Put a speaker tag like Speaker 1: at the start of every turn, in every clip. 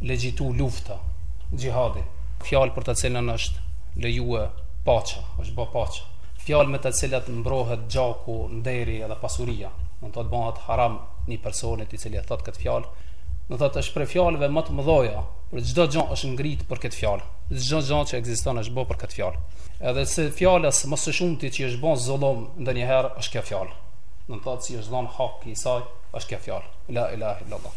Speaker 1: legjitimu lufta, xhihadi. Fjalë për të cilën është lejue paqja, është bë paqja. Fjalë me të cilat mbrohet gjaku, nderi dhe pasuria. Do të thotë bëhet haram një personit i cili e thot këtë fjalë. Do thotë është prej fjalëve më të mëdha, për çdo gjë është ngrit për këtë fjalë. Çdo gjë që ekziston është bë për këtë fjalë. Edhe se fjalës më së shumti që është bën zullum ndonjëherë është kjo fjalë. Do të thotë s'i është dhënë haki i saj, është kjo fjalë. La ilaha illallah.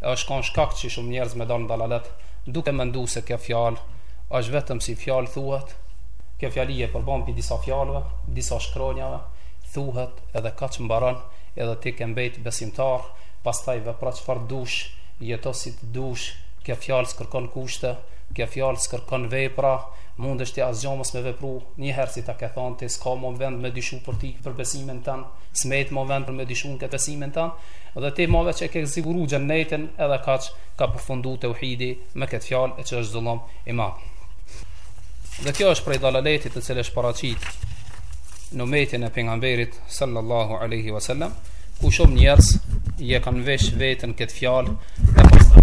Speaker 1: e është kon shkak që shumë njerëz me dal në dalalet duke mendu se kjo fjalë është vetëm si fjalë thuhet kjo fjali e përbëme pi disa fjalëve disa shkronjave thuhet edhe kaq mbaron edhe ti ke mbejt besimtar pastaj vepro çfar të dush jeto si të dush kjo fjalë s'kërkon kushte kjo fjalë s'kërkon vepra mundesh ti asgja mos me vepru njëher si ta ke than ti s'ka mo vend me dyshu për ti për besimin tënd s'met mo vend për me dyshu në këtë besimin tënd Dhe ti ma veq e ke siguru xhennetin edhe kaq ka përfundu tauhidi me këtë fjalë e që është zullum i madh. Dhe kjo është prej dalaletit i cili është paraqit në umetin e pejgamberit sallallahu aleyhi wasallam ku shumë njerëz e kanë vesh vetëm këtë fjalë e pastaj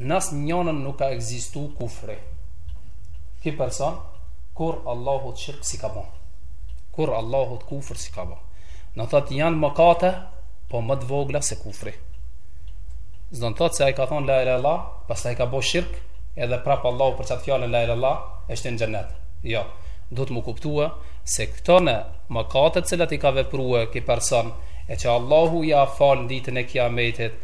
Speaker 1: N'asnjënën nuk ka ekzistu kufri. Ky person kurrë Allahut shirk s'i ka bo. Kurrë Allahut kufër s'i ka bo. Domethënë janë mëkate, po më të vogla se kufri. S'do me thënë se ai ka thonë la ila la, pastaj ka bo shirk, edhe prapë Allahu për qatë fjalën la ila la, e shtie në xhennet. Jo, duhet me kuptu se këto mëkate të cilat i ka veprue ky person, e që Allahu ia fal në ditën e kiametit,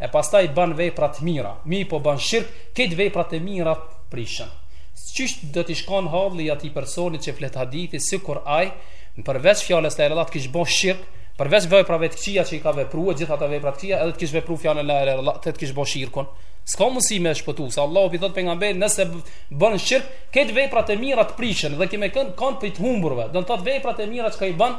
Speaker 1: e pastaj bën vepra të mira, mirëpo bën shirk, kejt veprat e mira prishen. Qysh do t'i shkon halli atij personi që flet hadithi sikur ai, përveç fjalës la ilaha të kish bo shirk, përveç veprave të këqija që i ka veprue, gjithë ato vepra të këqija, edhe të kish vepru fjalën la ilaha illallah, të kish bo shirkun. S'ka mundësi me e shpëtu, se Allahu pi thot pejgamberit, nëse bën shirk, kejt veprat e mira të prishen dhe ki me kënë prej të humburve, do të thot veprat e mira çka i bën,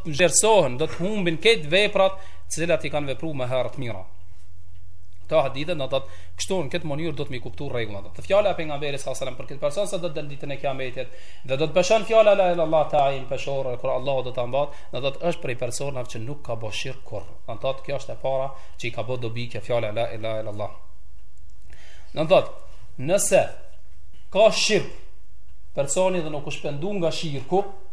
Speaker 1: asgjësohen, do të humbin kejt veprat të cilat i kanë vepruar më herët të mira. Këto hadithe do thot kështu në këtë mënyrë duhet me i kuptu rregullat. Te fjala e pejgamberit sallallahu alajhi wasallam për këtë person se do të dal ditën e kiametit dhe do të peshon fjala la ilaha illallah te ai n'peshore kur Allahu do ta mat, do thot është prej personave që nuk ka bë shirk kurrë. Do të thotë kjo është e para që i ka bë dobi kjo fjala la ilaha illallah. Do të thotë nëse ka shirk personi dhe nuk është pendu nga shirku,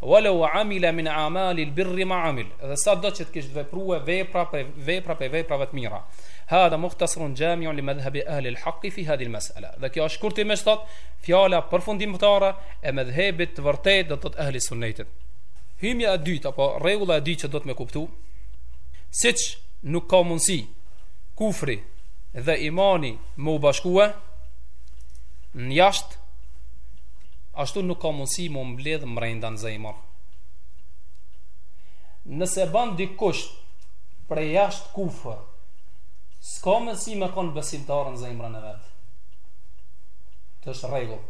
Speaker 1: Wa law amila min a'malil birri ma amil, dhe sado që të kishte veprue vepra prej vepra prej veprave të mira. Hadha mukhtasarun jami'un li madhhabi ahli al-haqq fi hadhihi al-mas'ala. Dhe kjo është shkurtimisht thot fjala përfundimtare e medhhebit të vërtetë do të thotë ehli sunnetit. Hymja e dytë apo rregulla e dytë që duhet me kuptu, siç nuk ka mundësi kufri dhe imani me u bashkue, në jashtë Ashtu nuk ka mundësi m'u mbledh mbrenda në zemër. Nëse ban dikush prej jashtë kufër, s'ka mundësi me konë besimtar në zemrën e vet. Kjo është rregull.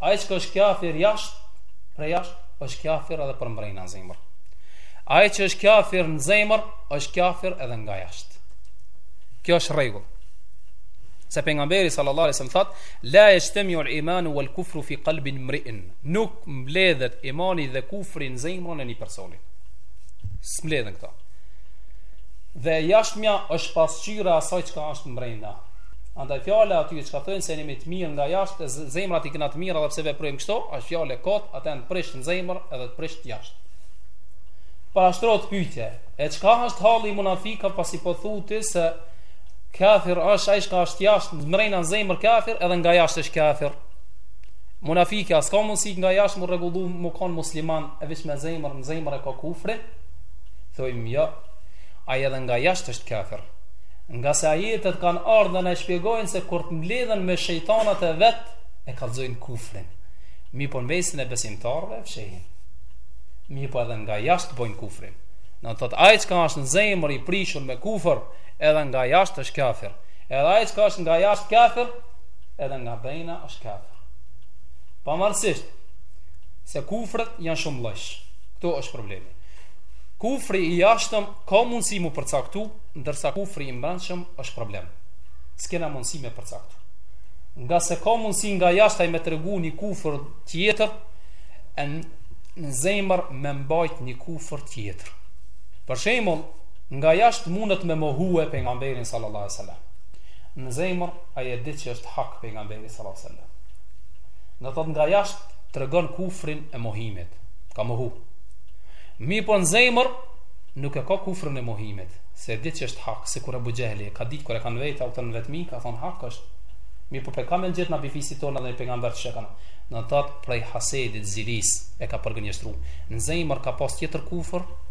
Speaker 1: Ai që është kjafir jashtë, prej jashtë, është kjafir edhe përmbrenda në zemër. Ai që është kjafir në zemrë, është kjafir edhe nga jashtë. Kjo është rregull. Se pejgamberi sallallahu alejhi ve selem thotë, La yajtami'u al-imanu wal-kufru fi qalbi imri'in. Nuk mbledhet imani dhe kufri në zemrën e një personi. S'mbledhen këto. Dhe e jashtmja është pasqyra asaj çka është mbrenda. Andaj fjala e atyre që kanë thënë se jemi të mirë nga jashtë, zemrat i kena të mira edhe pse veprojmë kështu, është fjalë e kotë, ata janë prish në zemër edhe të prish jashtë. Parashtrohet pyetja, e çka është halli i munafikëve pasi po thoni se Kafir është ai çka është jashtë mbrenda në zemër kafir edhe nga jashtë është kafir. Munafiku a s'ka mundësi nga jashtë m'u rregullu me kon musliman e veç me zemër në zemër e ka kufrin. Thojmë jo. Ai edhe nga jashtë është kafir. Ngase ajetet kanë ardhë dhe na shpjegojnë se kur të mbledhen me shejtanat e vet, e kallzojnë kufrin. Mirpo në mesin e besimtarve e fshehin. Mirpo edhe nga jashtë bojnë kufrin. Do të thotë ai çka është në zemër i prishur me kufër, edhe nga jashtë është kafir. Edhe ai që është nga jashtë kafir, edhe nga brenda është kafir. Pavarësisht se kufrët janë shumë llojsh. Ktu është problemi. Kufri i jashtëm ka mundësi m'u përcaktu, ndërsa kufri i mbrendshëm është problem. S'kena mundësi me përcaktu. Ngase ka mundësi nga jashtë ai me tregu një kufër tjetër, në zemër me mbajt një kufër tjetër. Për shembull, Nga jashtë mundet me mohue pejgamberin sallallahu alejhi ve selam. Në zemër ai e di që është hak pejgamberi sallallahu alejhi ve selam. Do thot nga jashtë tregon kufrin e mohimit. Ka mohu. Mirpo në zemër nuk e ka kufrin e mohimit, se e di që është hak, sikur Ebu Xhehli, ka ditë kur e kanë vet atë në vetmi, ka thon hak është. Mirpo pe ka me gjet mbi fisit tonë dhe pejgamber të shekana. Do thot prej hasedit, zilis e ka përgënjeshtruar. Në zemër ka pas tjetër kufër,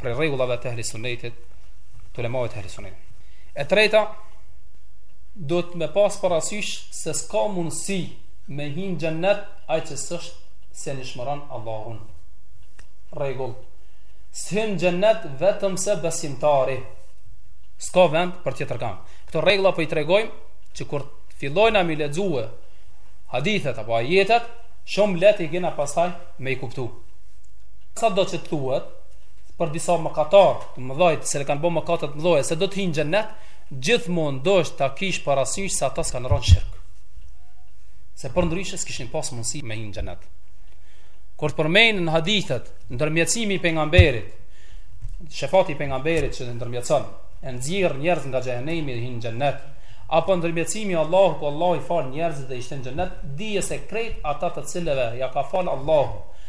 Speaker 1: prej rregullave të ehli sunnetit, të ulemave të ehli sunnetit. E treta, duhet me pas parasysh se s'ka mundësi me hin gjennet ai që s'e njëshmëron Allahun. Rregull, s'hin gjennet vetëm se besimtari, s'ka vend për tjetërkan. Këto rregulla po i tregojmë që kur fillojnë me i lexue hadithet apo ajetet, shumë lehtë e kena pastaj me i kuptu. Sado që të thuhet për disa mëkatarë të mëdhenj të cilët kanë bërë mëkate të mëdha se do të hyjnë në xhennet, gjithmonë duhet ta kesh parasysh se ata s'kanë rënë shirk. Se përndryshe s'kishin pas mundësi me hy në xhennet. Kur të përmendet në hadithet ndërmjetësimi i pejgamberit, shefati i pejgamberit që ndërmjetëson, e nxjerr njerëz nga xhehenemi dhe hyjnë në xhennet, apo ndërmjetësimi i Allahut ku Allahu i fal njerëzit dhe i shtin në xhennet, dije se krejt ata të cilëve ja ka fal Allahu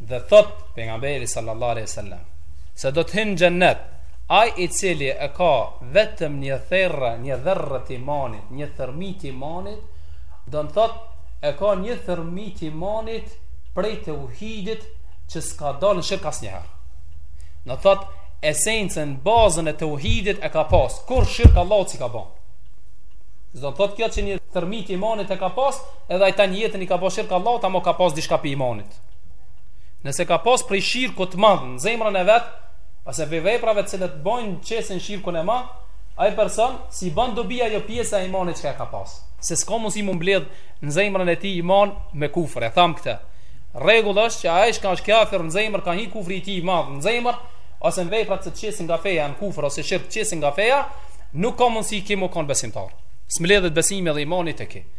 Speaker 1: Dhe thot pejgamberi sallallahu alaihi wasallam se do të hyjnë në xhennet ai i cili e ka vetëm një therrë, një dherrë të imanit, një thërmi të imanit, do të thot e ka një thërmi të imanit prej teuhidit që s'ka dalë në shirk asnjëherë. Do të thot esencën, bazën e teuhidit e ka pas, kurrë shirk Allahut s'i ka bën. Do të thot kjo që një thërmi të imanit e ka pas, edhe ai tanë jetën i ka bërë shirk Allahut, ama ka pas diçka prej imanit. Nëse ka pas prej shirkut të madh në zemrën e vet, ose prej veprave të cilat bojnë pjesë në shirkun e madh, ai personi s'i bën dobi ajo pjesa e imanit që ka pas. Se s'ka mundësi m'u mbledh në zemrën e tij iman me kufër. E tham këtë. Rregull është që ai që është kafir në zemër ka një kufri i tij i madh në zemër, ose në veprat që e qesin nga feja në kufër ose shirk e qesin nga feja, nuk ka mundësi ky m'u kon besimtar. S'mbledhet besimi dhe imani tek ai.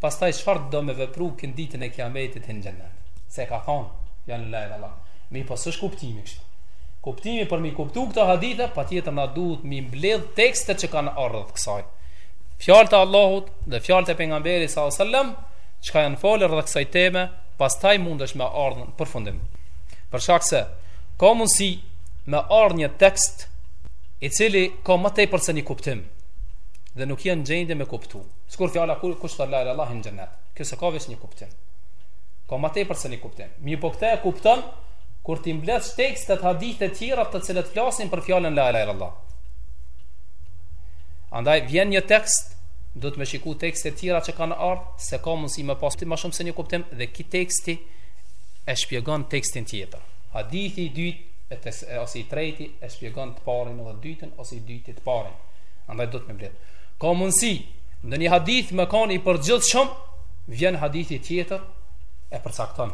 Speaker 1: Pastaj çfarë të do me vepru ky në ditën e kiametit hin në xhenet se e ka thanë la ilahe illallah mirëpo s'është kuptimi kështu kuptimi për m'i kuptu këto hadithe patjetër na duhet m'i mbledh tekstet që kanë ardhur kësaj fjalët e Allahut dhe fjalët e pejgamberit sallallahu alajhi wasallam çka janë folur rreth kësaj teme pastaj mundesh me ardh në përfundim për shkak se ka mundësi me ardh një tekst i cili ka më tepër se një kuptim dhe nuk je në gjendje me kuptu Sikur fjala kur kush thotë la ilahe illallah hyn në xhennet. Kjo s'e ka veç një kuptim. Ka më tepër se një kuptim. Mirëpo këtë e kupton kur t'i mbledhsh tekstet hadithe të tjera të cilat flasin për fjalën la ilahe illallah. Andaj vjen një tekst, duhet me shiku tekste të tjera që kanë ardhur, se ka mundësi me pas më shumë se një kuptim dhe ky teksti e shpjegon tekstin tjetër. Hadithi i dytë e të, ose i treti e shpjegon të parin edhe të dytin ose i dyti të parin. Andaj duhet me i mbledh. Ka mundësi në një hadith me kanë i përgjithshëm, vjen hadithi tjetër e përcakton.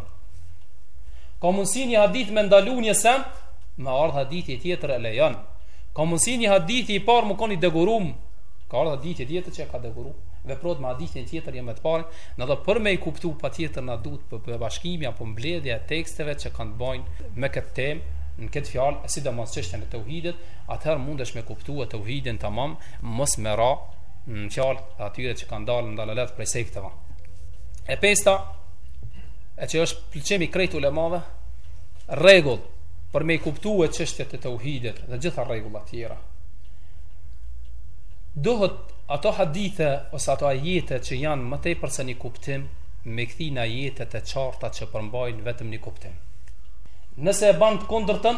Speaker 1: Ka mundësi një hadith me ndalu një sen, me ardhë hadithi tjetër e lejon. Ka mundësi një hadithi i parë me kanë i degurum, ka ardhë hadithi tjetër që e ka deguru, veprot me hadithin tjetër jo me të parë, edhe për me i kuptu patjetër na duhet për, për bashkimi apo mbledhja e teksteve që kanë të bajnë me këtë temë, në këtë fjalë, sidomos çështjen e teuhidit, atëherë mundesh me kuptue teuhidin tamam, mos me ra në fjalë të atyre që kanë dalë në dalalet prej sekteve. E pesta, e që është pëlqim i krejt ulemave, rregull për me i kuptuar çështjet e tauhidit dhe gjitha rregulla të tjera. Duhet ato hadithe ose ato ajete që janë me tepër se një kuptim me kthi në ajetet e qarta që përmbajnë vetëm një kuptim. Nëse e bën të kundërtën,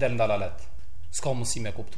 Speaker 1: del n'dalalet. S'ka mundësi me kuptu.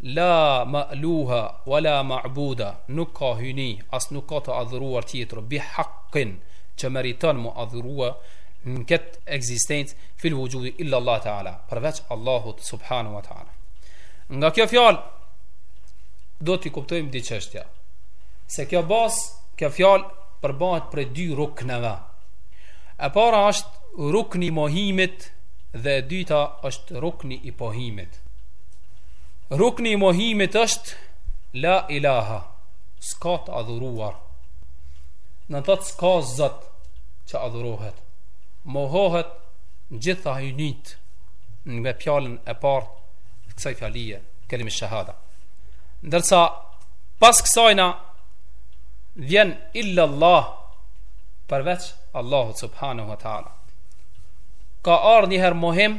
Speaker 1: la ma'luha wala ma'buda nuk ka hyjni as nuk ka të adhuruar tjetër bi haqqin që meriton mu adhurua në këtë ekzistencë fil wujudi illa Allah ta'ala përveç Allahut subhanahu wa ta'ala nga kjo fjalë do t'i kuptojmë dy çështja se kjo bas kjo fjalë përbahet prej dy rukneve e para është rukni i mohimit dhe e dyta është rukni i pohimit Rukni i mohimit është La ilaha S'ka të adhuruar Dethot s'ka zot Që adhurohet Mohohen gjitha hyjnit me fjalën e parë Kësaj fjale Kelimi shahada Ndërsa pas kësajna Vjen illa Allah Përveç Allahut subhanahu wa ta'ala Ka ardhë njëherë mohim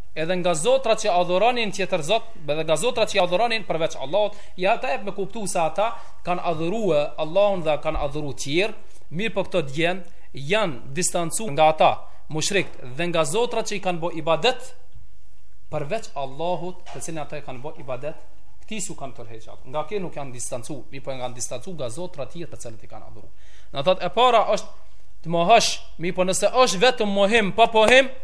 Speaker 1: Edhe nga zotrat që adhuronin tjetër thotë, edhe nga zotrat që i adhuronin përveç Allahut, ja të jep me kuptu se ata kanë adhurue Allahun dhe kanë adhuru tjerë, mirëpo këta djem janë distancu nga ata, mushrikt, dhe nga zotrat që i kanë bo ibadet përveç Allahut, të cilin ata i kanë bo ibadet, këtij s'u kanë tërheq ata. Nga kjo nuk janë distancu, mirëpo janë distancu nga zotrat tjerë të cilët i kanë adhuru. Dethot e para është të mohosh, mirëpo nëse është vetëm mohim pa pohim,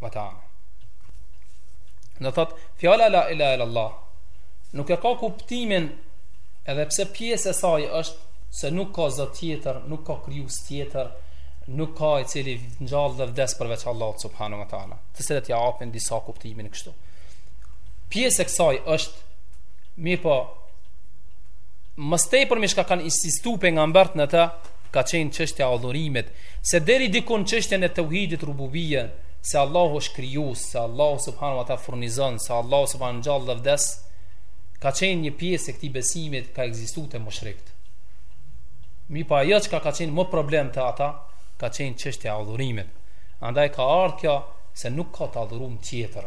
Speaker 1: wa ta'ala. Dethot, fjala la ilaha illa Allah, nuk e ka kuptimin edhe pse pjesë e saj është se nuk ka zot tjetër, nuk ka krijues tjetër, nuk ka i cili ngjall dhe vdes përveç Allahut subhanahu wa ta'ala. Siç ia japin disa kuptimin kështu. Pjesë e kësaj është, mirëpo, më shumë përmi çka kanë insistu pejgamberët në të, ka qenë çështja e adhurimit, Se deri diku në çështjen e Teuhidit Rububije, se Allahu është krijues, se Allahu subhanahu wa ta'ala furnizon, se Allahu subhanahu wa ta'ala ngjall dhe vdes, ka qenë një pjesë e këtij besimi ka ekzistuar te mushrikët. Mirpo ajo çka ka qenë më problem te ata, ka qenë çështja e adhurimit. Andaj ka ardhur kjo se nuk ka të adhuruar tjetër.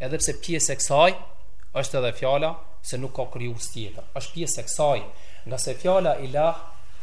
Speaker 1: Edhe pse pjesë e kësaj është edhe fjala se nuk ka krijues tjetër. Është pjesë e kësaj, ngase fjala ilah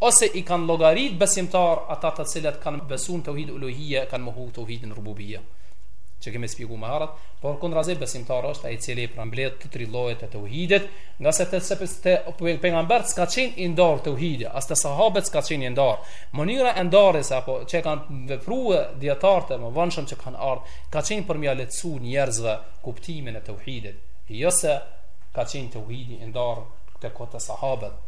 Speaker 1: Ose i kanë llogaritë besimtarë ata të cilët kanë besuar në tauhid uluhije e kanë mohuar tauhidin rububije, që kemi shpjegu më herët, por kundrejt besimtar është ai i cili përmbledh të tri llojet e tauhidit, ngase te, te pejgamberët s'ka qenë i ndarë tauhidi, as te sahabët s'ka qenë i ndarë. Mënyra e ndarjes apo që kanë vepruar dijetarët e mëvonshëm që kanë ardhur, ka qenë për m'ja lehtësu njerëzve kuptimin e tauhidit, jo se ka qenë tauhidi i ndarë te koha e sahabëve.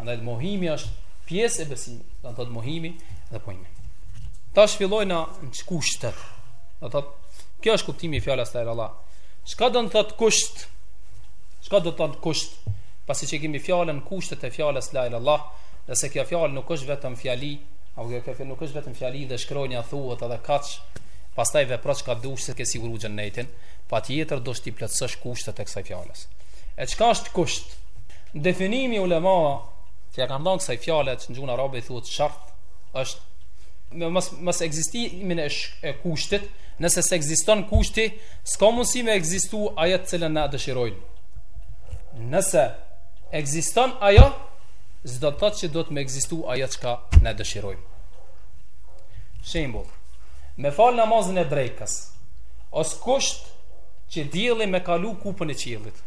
Speaker 1: Andaj mohimi është pjesë e besimit, do të thotë mohimi dhe pohimi. Tash fillojmë na në kushte. Do thotë kjo është kuptimi i fjalës së Allah. Çka do të thotë kusht? Çka do të thotë kusht? Pasi që kemi fjalën kushtet e fjalës la ilaha illallah, dhe se kjo fjalë nuk është vetëm fjali, apo kjo fjalë nuk është vetëm fjali dhe shkronja thuhet edhe kaç, pastaj vepro çka dush se ke siguru xhenetin, patjetër do të plotësosh kushtet e kësaj fjalës. E çka është kusht? Definimi i ulemave që ja kanë dhënë kësaj fjale që në gjuhën arabe i thuhet shart është me mos, mosekzistimin e, sh, e kushtit, nëse s'ekziston kushti, s'ka mundësi me ekzistu ajo të cilën na dëshirojmë. Nëse ekziston ajo, s'do të thotë që duhet me ekzistu ajo çka na dëshirojmë. Shembull, me fal namazin e drekës, osht kusht që dielli me kalu kupën e qiellit.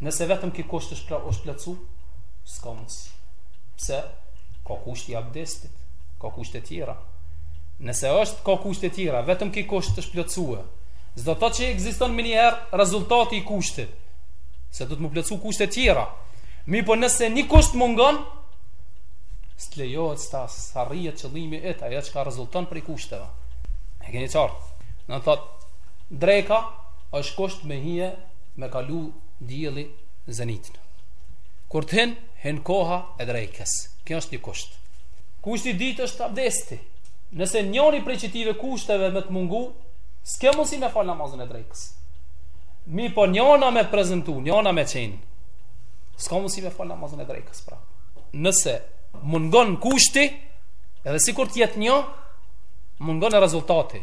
Speaker 1: Nëse vetëm ky kusht është, është plotsu, s'ka mundësi. Pse? Ka kusht i abdestit, ka kushte tjera. Nëse është, ka kushte tjera, vetëm ky kusht është plotsu e. S'do të thotë që ekziston menjëherë rezultati i kushtit, se duhet me plotsu kushte tjera. Mirpo nëse një kusht mungon, s'të lejohet s'ta s'arrihet qëllimi e ta, ajo çka rezulton prej kushteve. E keni qartë. Do thotë, dreka është kusht me hi me kalu dielli zenitin. Kur të hin, hin koha e drekës. Kjo është një kusht. Kushti i dytë është abdesti. Nëse njëri prej këtyre kushteve me të mungu, s'ke mundësi me fal namazin e drekës. Mirpo njëna me prezantu, njëna me qenë. S'ka mundësi me fal namazin e drekës pra. Nëse mungon kushti, edhe sikur të jetë një, mungon rezultati.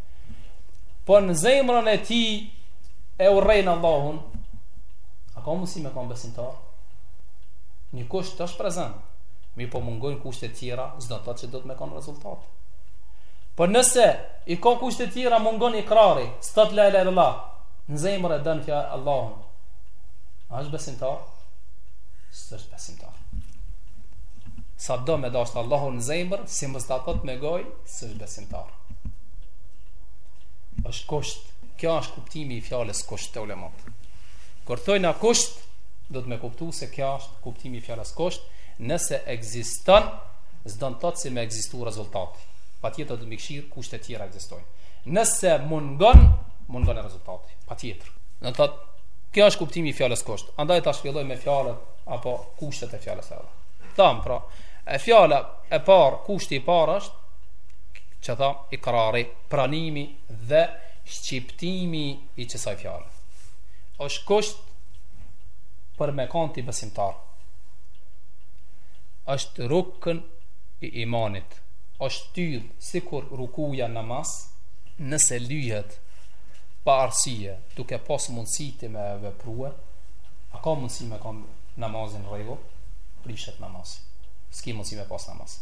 Speaker 1: Po në zemrën e tij E urrejnë Allahun A ka mundësi me kanë besimtar Një kusht është prezent Mirëpo mungojnë kushte tjera S'do të thotë që duhet me kanë rezultat Po nëse I ka kushtet tjera mungon ikrari S'thotë la ilaha illallah Në zemër e don fja Allahun A është besimtar S'është besimtar Sado me dashtë Allahun në zemër Si më zda të me gojë S'është besimtar është kusht kjo është kuptimi i fjalës kusht te ulematë kur thojnë kusht duhet me kuptu se kjo është kuptimi i fjalës kusht nëse ekziston s'do të thotë si me ekzistu rezultati patjetër duhet me kqyr kushtet tjera ekzistojnë nëse mungon mungon e rezultati patjetër do të thotë Kjo është kuptimi i fjalës kusht. Andaj ta shpjegoj me fjalët apo kushtet e fjalës së Thamë pra, e fjala e parë, kushti i parë është që tha ikrari, pranimi dhe shqiptimi i qësaj fjale. është kusht për me kanë ti besimtar. është rukën i imanit. është shtyllë, sikur rukuja në namaz, nëse lihet pa arsye, duke pas mundësi ti me veprue, a ka mundësi me kanë namazi n'rregull, prishet namazi. S'ki mundësi me pas namazin.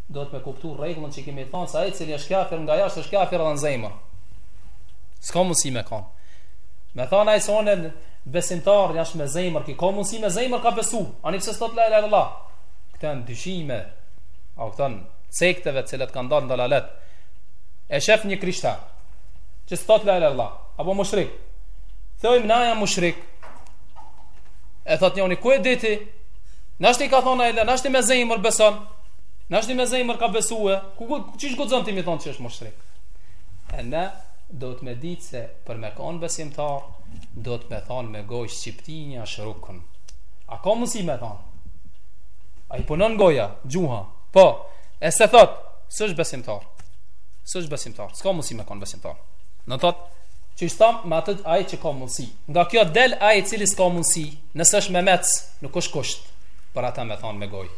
Speaker 1: Duhet me kuptu rregullën që kemi thënë se ai i cili është kafir nga jashtë është kafir edhe në zemër. S'ka mundësi me kanë. Me thënë ai se unë besimtar jashtë me zemër, ky ka mundësi me zemër ka besu. Ani pse s'thot la ilaha illallah. Këto janë dyshime. A u thënë sekteve të cilat kanë dalë në dalalet. E shef një krishter që s'thot la ilaha illallah, apo mushrik. Thojmë na ai mushrik. E thot njëri ku e di ti? Nashta ka thonë ai, nashta me zemër beson. Nashta me zemër ka besue, ku, ku, ku qysh guxon ti me thonë që është mushrik? E ne, duhet me ditë se për me kanë besimtar, duhet me thonë me gojë shqiptimi është rukën. A ka mundësi me thonë? A i punon goja, gjuha? Po, e s'e thotë, s'është besimtar. S'është besimtar, s'ka mundësi me kanë besimtar. Do të thotë, qysh thamë me atë ai që ka mundësi. Nga kjo del ai i cili s'ka mundësi, nëse është memec, nuk është kusht, për ata me thonë me gojë.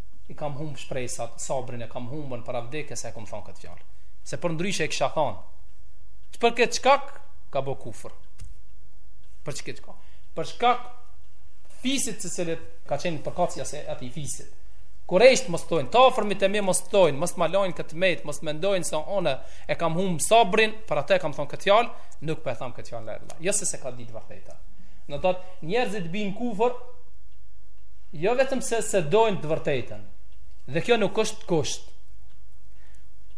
Speaker 1: i kam humb shpresat, sabrin e kam humbën para vdekjes e kam thënë këtë fjalë. Se përndryshe e kisha thënë. Për këtë shkak ka bë kufër. Për çka shkak? Për shkak fisit të cilit ka qenë përkatësia e atij fisit. Kurejsht mos thonë, të afërmit të mi mos thonë, mos ma lanë këtë metë, mos mendojnë se unë e kam humb sabrin, për atë e kam thonë këtë fjalë, nuk po e them këtë fjalë la ilaha. Jo se s'e ka ditë vërteta. Do të thotë njerëzit bin kufër, Jo vetëm se se dojnë të vërtetën, dhe kjo nuk është kusht.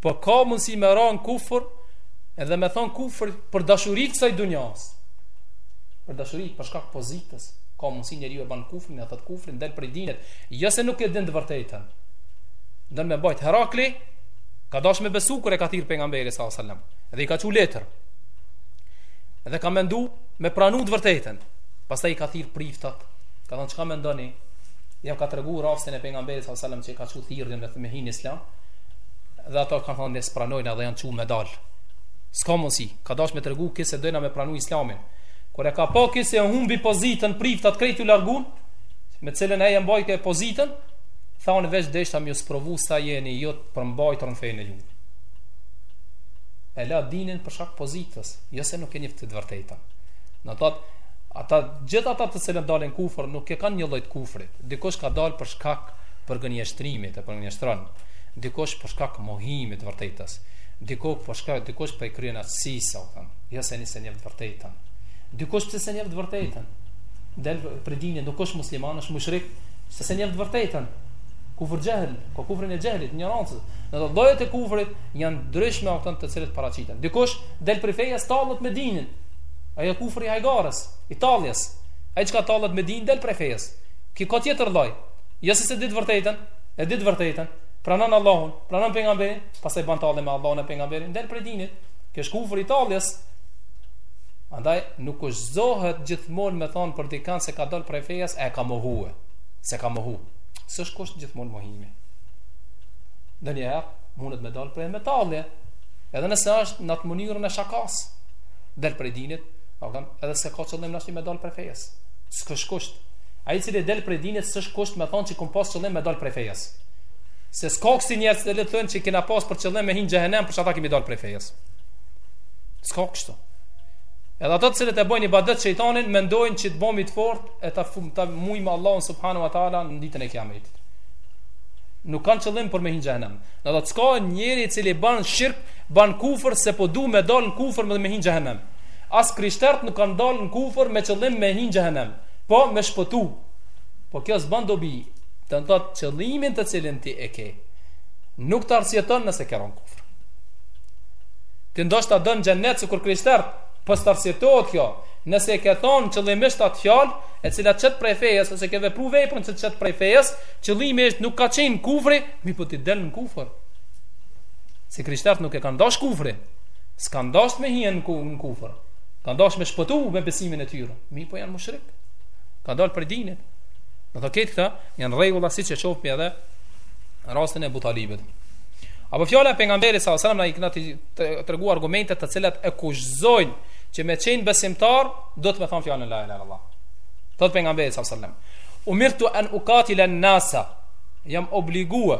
Speaker 1: Po ka mundësi me ra n'kufër, edhe me thonë kufër për dashurit kësaj dunjas. Për dashurit, për shkak pozitës, ka mundësi njeri e banë kufrin, e thëtë kufrin, del prej dinit, jo se nuk e din të vërtetën. Në e mbajt, Herakli, ka dash me besu kur e ka thirr Pejgamberi s.a.s. Edhe i ka çu letër. Edhe ka mendu me pranu të vërtetën. Pastaj i ka thirr priftat, Ka thënë, Çka mendoni, iu ka tregu rastin e Pejgamberit sallallahu sallam që e ka çu thirrjen me me hi në Islam, dhe ata kanë thënë ne s'pranojna dhe janë çu me dalë. S'ka mundësi, ka dashtë me tregu ky se dojna me pranu Islamin. Kur e ka pa ky se e humbi pozitën, priftat krejt iu larguan, me të cilën ai e mbajti pozitën, thanë veç deshta me ju sprovu sa jeni ju të përmbajtur në fejen e juaj. E la dinin për shkak pozitës, jo se nuk e njiftë të vërtetën. Do thotë Ata, gjithë ata të cilët dalin n'kufër nuk e kanë një lloj të kufrit. Dikush ka dalë për shkak përgënjeshtrimit, e përgënjeshtron. Dikush për shkak mohimit t'vërtetës. Diku për shkak, dikush prej kryenaltësisë, sa u them. Jo se nuk e njeh të vërtetën. Dikush pse se njeh të vërtetën. Del prej dinit, nuk është musliman, është mushrik, pse s'e njeh të vërtetën. Kufër xhehl, ka kufrin e xhehlit, injorancës. Do të thotë llojet e kufrit janë ndryshme ato të cilët paraqiten. Dikush del prej fejes, tallet me dinin. Ai o kufër i hajgares, i talljes. Ai çka tallet me dinin del prej fesë. Ky ka tjetër lloj. Jo se se di të vërtetën, e di të vërtetën, pranon Allahun, pranon pejgamberin, pastaj bën tallje me Allahun e pejgamberin, del prej dinit. Ky është kufër i talljes. Andaj nuk kushtzohet gjithmonë me thonë për dikën se ka dalë prej fesë, e ka mohue, se ka mohu. S'është kusht gjithmonë mohimi. Dhe njeri mundet me dalë prej me tallje, edhe nëse është në atë mënyrën e shakas. del prej dinit, domethënë, edhe s'e ka qëllim nashta me dal prej fejes. S'është kusht. Ai i cili del prej dinit s'është kusht me thonë se kum pas qëllim me dal prej fejes. Se s'ka kësi njerëz të cilët thonë se kena pas për qëllim me hin xhehenem për qata kemi dal prej fejes. S'ka kështu. Edhe ato të cilët e bëjnë ibadet shejtanin mendojnë se të bëmi të fortë e ta fum ta mujm Allahun subhanahu wa taala në ditën e kiametit. Nuk kanë qëllim për me hinë xhenem. Do të thotë s'ka njeri i cili bën shirk Ban kufër se po du me dal në kufër dhe me hi në xhehenem as krishtert nuk kan dal në kufër me qëllim me hi në xhehenem po me shpëtu po kjo sban dobi do të thot qëllimin të cilin ti e ke nuk të arsjeton nëse ke ra n'kufër ti ndoshta don xhenet sikur krishtert po starsjetohet kjo nëse e ke thon qëllimisht atë fjalë e cila t'qet prej fejes ose ke vepru veprën që t'qet prej fejes qëllimi jot nuk ka qenë kufri mi po ti del në kufër Se krishterët nuk e kanë dashur kufrin. S'kan dashur me hi në ku, në kufër. Kan dashur me shpëtu me besimin e tyre. Mirëpo janë mushrik. Kanë dalë prej dinit. Do të thotë këto, janë rregulla siç e shohim edhe rastin e Ebu Talibit. Apo fjala e Pejgamberit salallahu alejhi ve selem na i kena të, të, të rregu argumentet të cilat e kushtëzojnë që me qenë besimtar, duhet me thonë fjalën la ilahe illallah. Thot Pejgamberi salallahu alejhi ve selem. Umirtu en ukatilen nase, jam obligua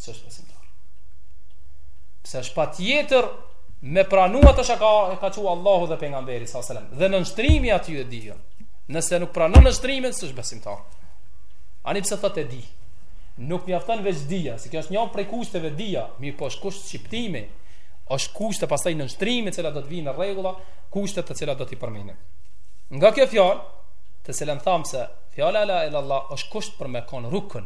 Speaker 1: s'është besimtar. Pse është patjetër me pranu atë çka e ka çu Allahu dhe Pejgamberi s.a.s. Dhe nënshtrimi aty e dihjo. Nëse nuk pranon nënshtrimin, s'është besimtar. Ani pse thot e di. Nuk mjafton veç dija, se kjo është një prej kushteve dija, mirëpo është kusht shqiptimi, është kusht edhe pastaj nënshtrimi, të cilat do të vinë në rregulla, kushte të cilat do t'i përmendim. Nga kjo fjalë, të cilën thamë se fjala la ilahe illallah është kusht për me konë rukën,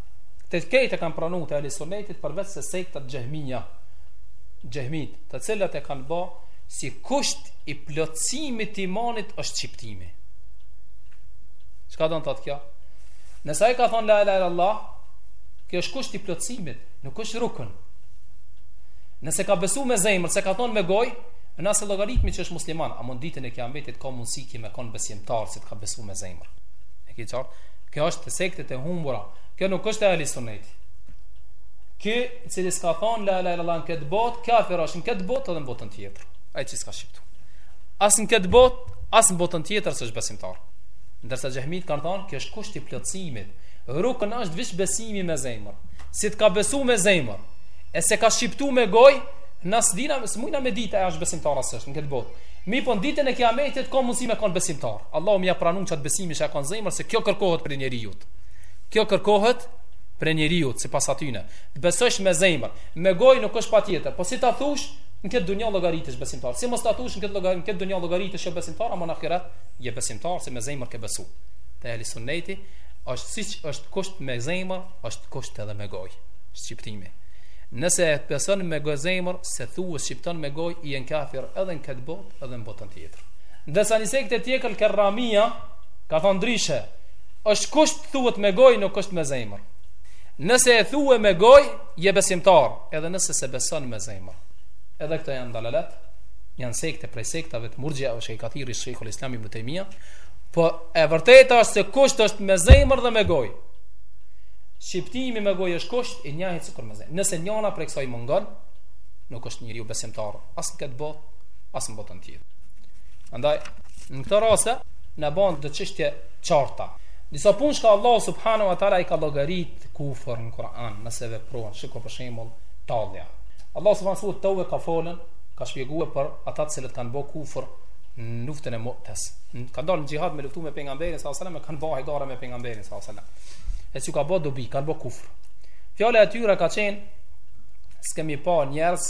Speaker 1: Këtë krejt e kanë pranu të ehli sunnetit përveç se sektet xhehmija, xhehmitë, të cilat e kanë ba si kusht i plotësimit imanit shqiptimin. Çka do të thotë kjo? Nëse e ka thonë la ilahe illallah, kjo është kusht i plotësimit, nuk është rukën. Nëse ka besu me zemër, s'e ka thonë me gojë, na s'e llogaritmi që është musliman, ama në ditën e kiametit ka mundësi që me konë besimtar, si të ka besu me zemër. E ki qartë? Kjo është te sektet e humbura. Kjo nuk është te ehli sunneti. Ky i cili s'ka thonë la ilaha illallah në këtë botë, kafir është në këtë botë edhe në botën tjetër. Ai që s'ka shqiptu. As në këtë botë, as në botën tjetër s'është besimtar. Ndërsa xhehmitë kanë thonë, kjo është kusht i plotësimit. Rukën është veç besimi me zemër. Si të ka besu me zemër, e s'e ka shqiptu me gojë, na s'dina, s'mujna me ditë a është besimtar a s'është në këtë botë. Mirëpo në ditën e kiametit, ka mundësi me konë besimtar. Allahu me ia pranu qat besim që e ka në zemër se kjo kërkohet prej njeriut. Kjo kërkohet prej njeriut, sipas atyne. Të besojsh me zemër, me gojë nuk është patjetër, po si ta thush, në këtë dunja llogaritesh besimtar. Si mos ta thush, në këtë, llogar, në këtë dunja llogaritesh jo besimtar, ama në ahiret, je besimtar, se me zemër ke besu. Te ehli sunneti, është siç është kusht me zemër, është kusht edhe me gojë. Shqiptimi. Nëse e beson me gojë zemër, s'e thua, shqipton me gojë, je kafir edhe në këtë botë, edhe në botën tjetër. Ndërsa një sekte tjetër kerramija ka thanë ndryshe është kusht thuhet me gojë nuk është me zemër nëse e thue me gojë je besimtar edhe nëse s'e beson me zemër edhe këto janë dalalet janë sekte prej sekteve të murxhia siç i ka thirrë Shejhul Islam Ibn Tejmija po e vërteta është se kusht është me zemër dhe me gojë Shqiptimi me gojë është kusht i njajtë sikur me zemër nëse njona prej kësaj mungon nuk është njeriu besimtar as në këtë botë as në botën tjetë Andaj, në këtë rase, ne po ndajmë qështje të qarta. Disa punë çka Allah subhanehu we teala i ka llogarit kufër në Kur'an, nëse i vepron, shiko për shembull tallja. Allah subhanehu we teala ka fol, ka shpjegue për ata të cilët kanë bo kufër në luftën e Mutes. Ka dalë në xhihad me luftu me pejgamberin, sa salam, e kanë bo hajgare me pejgamberin, sa salam. E s'i ka bo dobi, kanë bo kufër. Fjala e tyre ka qenë, s'kemi pa njerëz,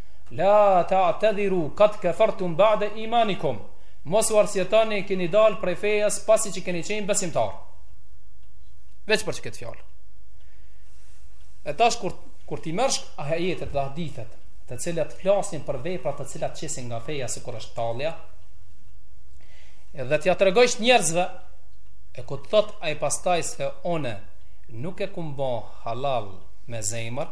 Speaker 1: La ta'tadhiru qad kafartum ba'da imanikum. Mos u arsyetoni, keni dalë prej fejes pasi që keni qenë besimtarë. Veç për këtë fjalë. E tash kur kur t'i merrsh ajetet dhe hadithet, të cilat flasin për vepra të cilat qesin nga feja sikur është tallja, dhe t'ia tregojsh njerëzve, e kur të thot ai pastaj se unë nuk e kum bo hallall me zemër,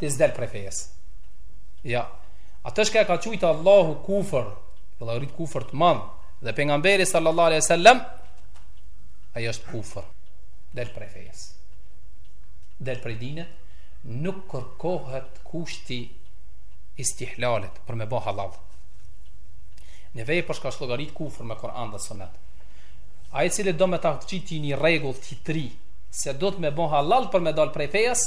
Speaker 1: ti s'del prej fejes. Ja, atë çka e ka qujtë Allahu kufër, e ka llogarit kufër të madh, dhe pejgamberi sallallahu alaihi sallam, ajo është kufër, del prej fejes. Del prej dinit, nuk kërkohet kushti i istihlalit për me bo hallall. Në vepër çka është llogarit kufër me Kur'an dhe Sunnet. Ai i cili do me ta qiti një rregull të ri, se duhet me bo hallall për me dal prej fejes,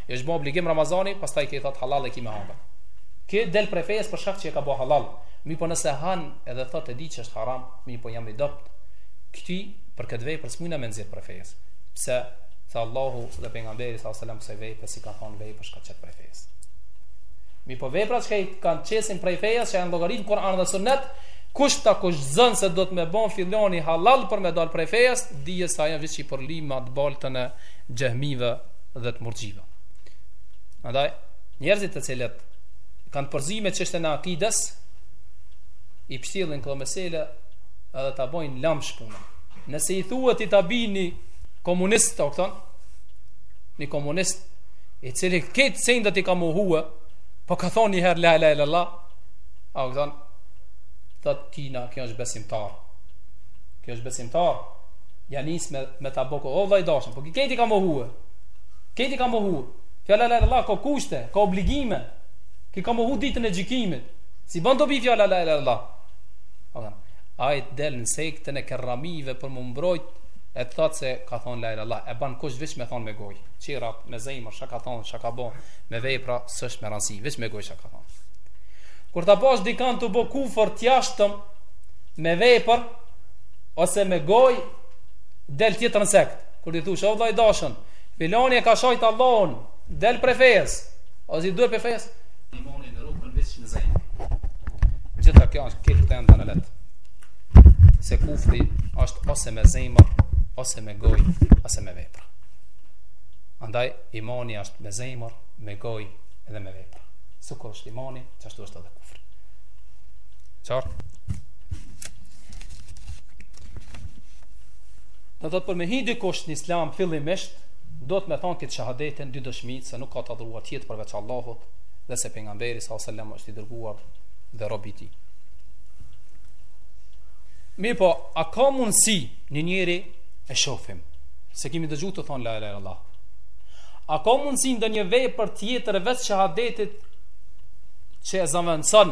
Speaker 1: Është bo obligim Ramazani, pastaj ky thot hallall e ki me hangër. Ky del prej fesë për shkak që e ka bo hallall, mirëpo nëse han edhe thot e di që është haram, mirëpo jam i dobt, këtë për këtë vepër s'mujna me nxirr prej fesë, pse, se Allahu dhe pejgamberi sallallahu alejhi ve sellem kësaj vepre s'i ka than vepër çka qet prej fesë. Mirëpo veprat çka qesin prej fesë, që janë llogarit në Kur'an dhe Sunnet, kush ta kushtzon se duhet me bo filani hallall për me dal prej fesë, dije se ai është veç i përlym me baltën e xehmive, dhe të murxhive. Andaj njerëzit të cilët kanë përzi në çështjen e akides i pështillin këto mesela edhe ta bëjnë lamsh punën. Nëse ti thu e ta bin një komunist ta zëm, një komunist i cili këto sendet i ka mohue, po ka thonë një herë la ilaha illallah, a okton, thotë ti, ky është besimtar. Ky është besimtar. Ja nis me me ta bo ky o vllai dashëm, po këta i ka mohue. Këta i ka mohue. Fjala la ilaha ka kushte, ka obligime. Ky ka mohu ditën e gjykimit. S'i bën dobi fjala la ilaha illallah. Ata. Ai del në sektën e kerramive për me mbrojt e të thotë se ka thonë la ilaha e bën kusht veç me thonë me gojë. Kurse me zemër çka ka thonë, çka ka bën, me vepra s'është me rëndësi, veç me gojë çka ka thonë. Kur ta pash dikon tu bë kufër të jashtëm me vepër, ose me gojë del tjetër në shesh. Kur ti thosh, o vëlla i dashun, filani e ka shajt Allahun, del prej fejes. Ose duhet prej fejes. Imani nuk rrin veç në zemër. Gjitha kjo është këtë të enda në vete. Se kufri është ose me zemër, ose me gojë, ose me vepra. Andaj, imani është me zemër, me gojë, edhe me vepra. Sikur është imani, qashtu edhe kufri. Qartë? Do të thotë për me hi dikush në islam fillimisht, duhet me thonë këtë shahadetin dy dëshmitë se nuk ka të adhuruar tjetër përveç Allahut dhe se pejgamberi sa selem është i dërguar dhe robi i tij. Mirëpo, a ka mundësi një njeri e shofim, s'e kemi dëgju tu thonë la ilahe il Allah. A ka mundësi ndonjë vepër tjetër veç shahadetit që e zëvendëson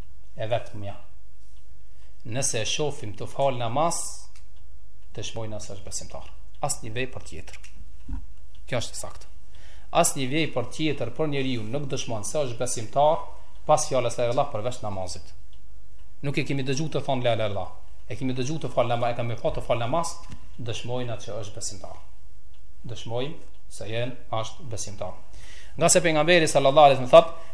Speaker 1: e vetëmja. Nëse e shofim tu falë namaz, dëshmojmë se është besimtar. Asnjë vepër tjetër. Kjo është saktë. Asnjë vepër tjetër për njeriun nuk dëshmon se është besimtar pas fjalës la ilahe il Allah përveç namazit. Nuk e kemi dëgju tu thonë la ilahe il Allah. E kemi dëgju tu falë namaz, e kemi pa tu falë namaz, dëshmojmë atë që është besimtar. Dëshmojmë se ai është besimtar. Ngase pejgamberi sallallahu alejhi ve selem thotë,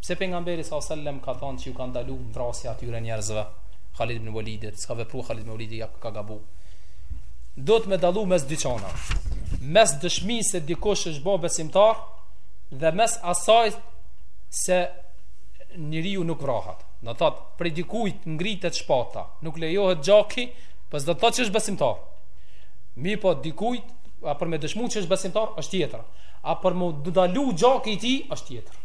Speaker 1: Pse pejgamberi sa selem ka thanë që ju ka ndalu vrasja atyre njerëzve Khalid ibn Walidit s'ka vepru Khalid ibn Walidi a ka gabu duhet me dallu mes dy gjanave mes dëshmisë se dikush është bë besimtar dhe mes asaj se njeriu nuk vrahet do të thotë prej dikujt ngritet shpata nuk lejohet gjaki po s'do të thotë që është besimtar mirëpo dikujt a për me dëshmu që është besimtar është tjetër a për me ndalu gjaki i tij është tjetër